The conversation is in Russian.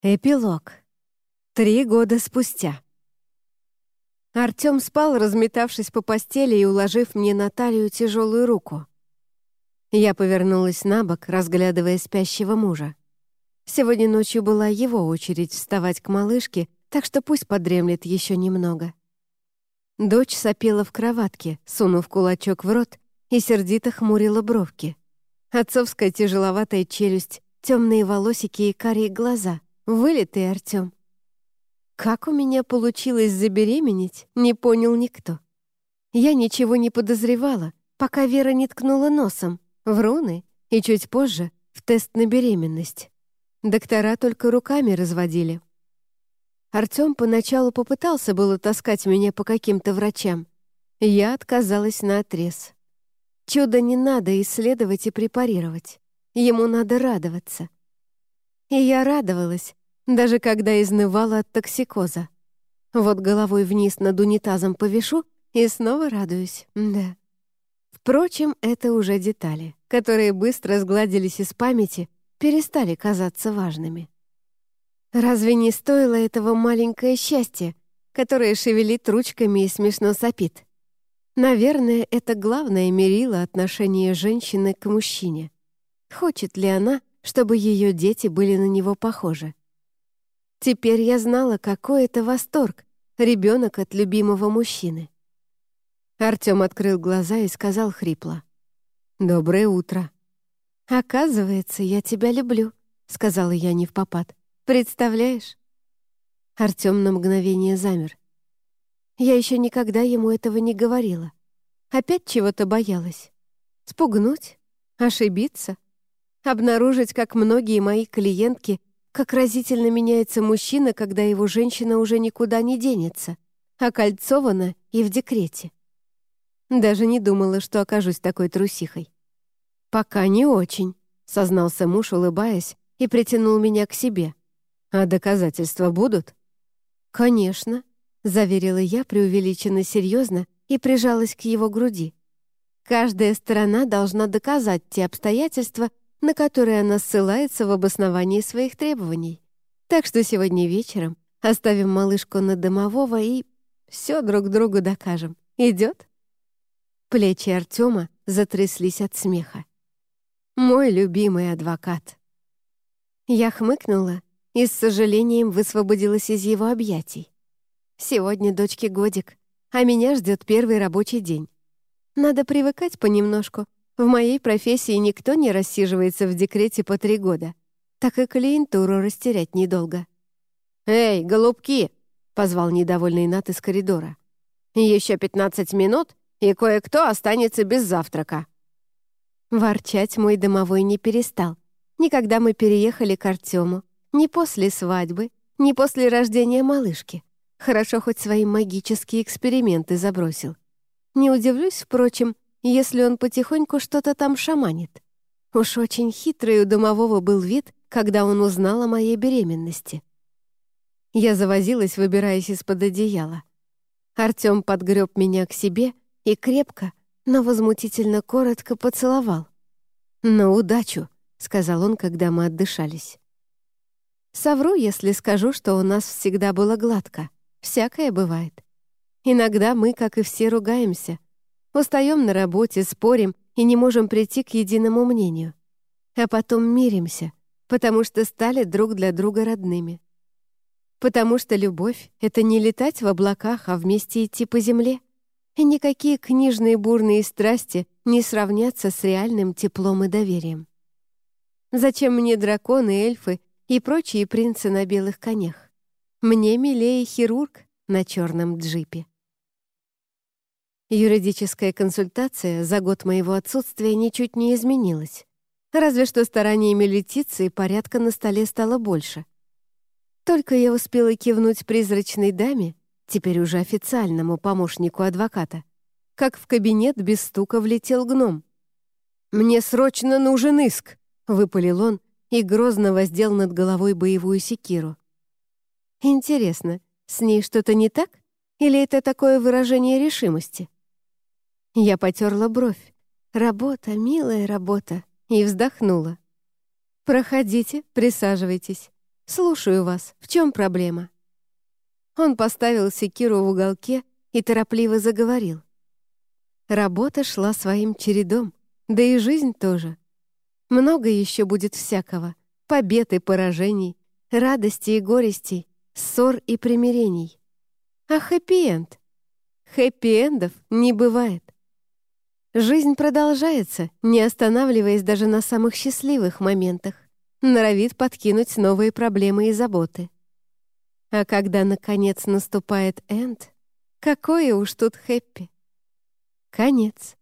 Эпилог. Три года спустя. Артём спал, разметавшись по постели и уложив мне на талию тяжелую руку. Я повернулась на бок, разглядывая спящего мужа. Сегодня ночью была его очередь вставать к малышке, так что пусть подремлет еще немного. Дочь сопела в кроватке, сунув кулачок в рот и сердито хмурила бровки. Отцовская тяжеловатая челюсть, темные волосики и карие глаза — Вылитый Артём. Как у меня получилось забеременеть, не понял никто. Я ничего не подозревала, пока Вера не ткнула носом в руны и чуть позже в тест на беременность. Доктора только руками разводили. Артём поначалу попытался было таскать меня по каким-то врачам. Я отказалась на отрез. Чудо не надо исследовать и препарировать. Ему надо радоваться. И я радовалась, даже когда изнывала от токсикоза. Вот головой вниз над унитазом повешу и снова радуюсь, да. Впрочем, это уже детали, которые быстро сгладились из памяти, перестали казаться важными. Разве не стоило этого маленькое счастье, которое шевелит ручками и смешно сопит? Наверное, это главное мерило отношение женщины к мужчине. Хочет ли она, чтобы ее дети были на него похожи? Теперь я знала, какой это восторг — ребенок от любимого мужчины. Артём открыл глаза и сказал хрипло. «Доброе утро». «Оказывается, я тебя люблю», — сказала я не в попад. «Представляешь?» Артём на мгновение замер. Я еще никогда ему этого не говорила. Опять чего-то боялась. Спугнуть? Ошибиться? Обнаружить, как многие мои клиентки как разительно меняется мужчина, когда его женщина уже никуда не денется, окольцована и в декрете. Даже не думала, что окажусь такой трусихой. «Пока не очень», — сознался муж, улыбаясь, и притянул меня к себе. «А доказательства будут?» «Конечно», — заверила я преувеличенно серьезно и прижалась к его груди. «Каждая сторона должна доказать те обстоятельства, на которые она ссылается в обосновании своих требований. Так что сегодня вечером оставим малышку на домового и все друг другу докажем. Идет? Плечи Артема затряслись от смеха. Мой любимый адвокат. Я хмыкнула и с сожалением высвободилась из его объятий. Сегодня дочке годик, а меня ждет первый рабочий день. Надо привыкать понемножку — в моей профессии никто не рассиживается в декрете по три года. Так и клиентуру растерять недолго. «Эй, голубки!» — позвал недовольный Нат из коридора. «Еще пятнадцать минут, и кое-кто останется без завтрака». Ворчать мой домовой не перестал. Никогда мы переехали к Артему. Ни после свадьбы, ни после рождения малышки. Хорошо хоть свои магические эксперименты забросил. Не удивлюсь, впрочем, если он потихоньку что-то там шаманит. Уж очень хитрый у домового был вид, когда он узнал о моей беременности. Я завозилась, выбираясь из-под одеяла. Артём подгреб меня к себе и крепко, но возмутительно коротко поцеловал. «На удачу», — сказал он, когда мы отдышались. Совру, если скажу, что у нас всегда было гладко. Всякое бывает. Иногда мы, как и все, ругаемся — Устаем на работе, спорим и не можем прийти к единому мнению. А потом миримся, потому что стали друг для друга родными. Потому что любовь — это не летать в облаках, а вместе идти по земле. И никакие книжные бурные страсти не сравнятся с реальным теплом и доверием. Зачем мне драконы, эльфы и прочие принцы на белых конях? Мне милее хирург на черном джипе. Юридическая консультация за год моего отсутствия ничуть не изменилась. Разве что стараниями Летиции порядка на столе стало больше. Только я успела кивнуть призрачной даме, теперь уже официальному помощнику адвоката, как в кабинет без стука влетел гном. «Мне срочно нужен иск!» — выпалил он и грозно воздел над головой боевую секиру. «Интересно, с ней что-то не так? Или это такое выражение решимости?» Я потерла бровь. Работа, милая работа. И вздохнула. «Проходите, присаживайтесь. «Слушаю вас. В чем проблема?» Он поставил секиру в уголке и торопливо заговорил. Работа шла своим чередом, да и жизнь тоже. Много еще будет всякого. Побед и поражений, радости и горестей, ссор и примирений. А хэппи-энд? Хэппи-эндов не бывает. Жизнь продолжается, не останавливаясь даже на самых счастливых моментах. Норовит подкинуть новые проблемы и заботы. А когда, наконец, наступает энд, какое уж тут хэппи. Конец.